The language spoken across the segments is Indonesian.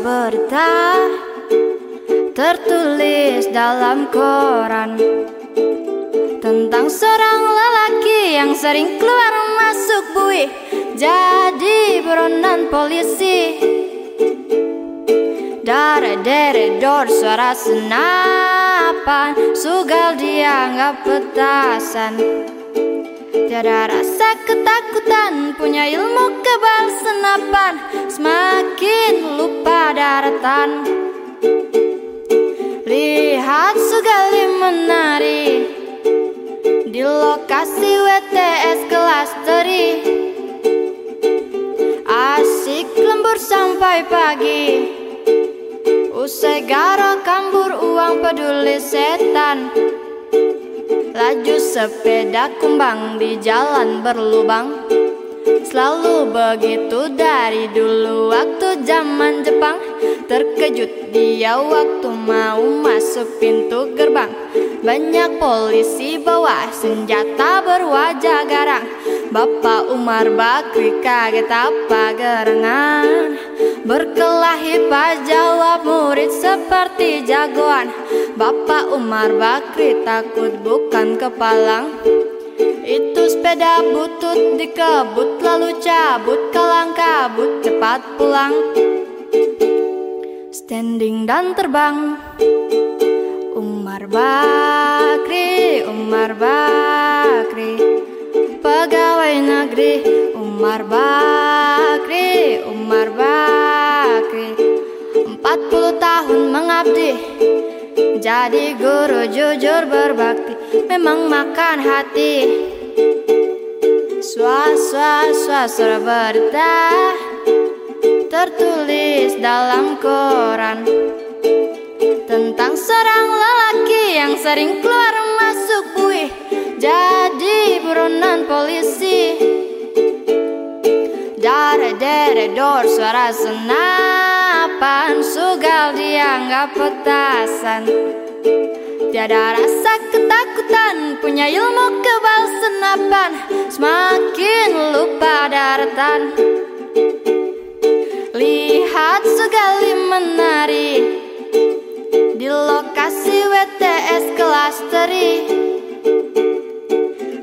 berita tertulis dalam koran tentang seorang lelaki yang sering keluar masuk bui jadi buronan polisi. Dare dere dor suara senapan Sugal dianggap petasan Tiada rasa ketakutan Punya ilmu kebal senapan Semakin lupa daratan. Lihat Sugali menari Di lokasi WTS kelas teri. Asik lembur sampai pagi Usai garo kambur uang peduli setan Laju sepeda kumbang di jalan berlubang. Selalu begitu dari dulu waktu zaman Jepang. Terkejut dia waktu mau masuk pintu gerbang. Banyak polisi bawa senjata berwajah garang. Bapak Umar Bakri kaget apa gerangan Berkelahi Pak jawab murid seperti jagoan Bapak Umar Bakri takut bukan kepalang. Itu sepeda butut dikebut lalu cabut kalang kabut cepat pulang. Standing dan terbang. Umar Bakri, Umar Bakri. Pegawai negeri Umar Bakri, Umar Bakri. Empat puluh tahun mengabdi Jadi guru jujur berbakti Memang makan hati. Swa, swa, swa, berita Tertulis dalam koran Tentang seorang lelaki yang sering keluar masuk bui Jadi buronan polisi. Dare dere dor suara senapan Sugal dianggap petasan. Tiada rasa ketakutan Punya ilmu kebal senapan Semakin lupa daratan. Lihat sekali menari. Di lokasi WTS kelas teri.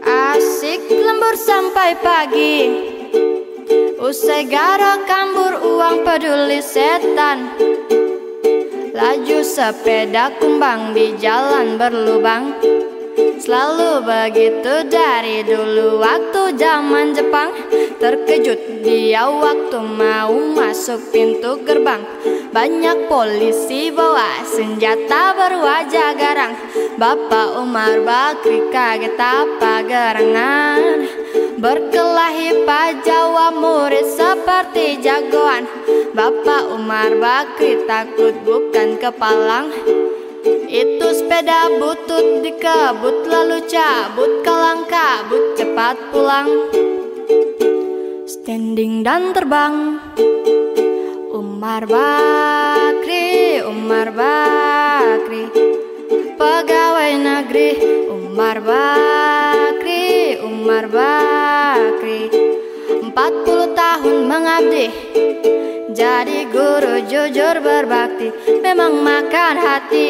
Asik lembur sampai pagi Usai garo kambur uang peduli setan. Laju sepeda kumbang di jalan berlubang. Selalu begitu dari dulu waktu zaman Jepang. Terkejut dia waktu mau masuk pintu gerbang. Banyak polisi bawa senjata berwajah garang. Bapak Umar Bakri kaget apa gerangan Berkelahi Pak Jawa murid seperti jagoan. Bapak Umar Bakri takut bukan kepalang. Itu sepeda butut dikebut lalu cabut kalang kabut cepat pulang. Standing dan terbang. Umar Bakri, Umar Bakri. Pegawai negeri. Umar Bakri, Umar Bakri jadi guru jujur berbakti Memang makan hati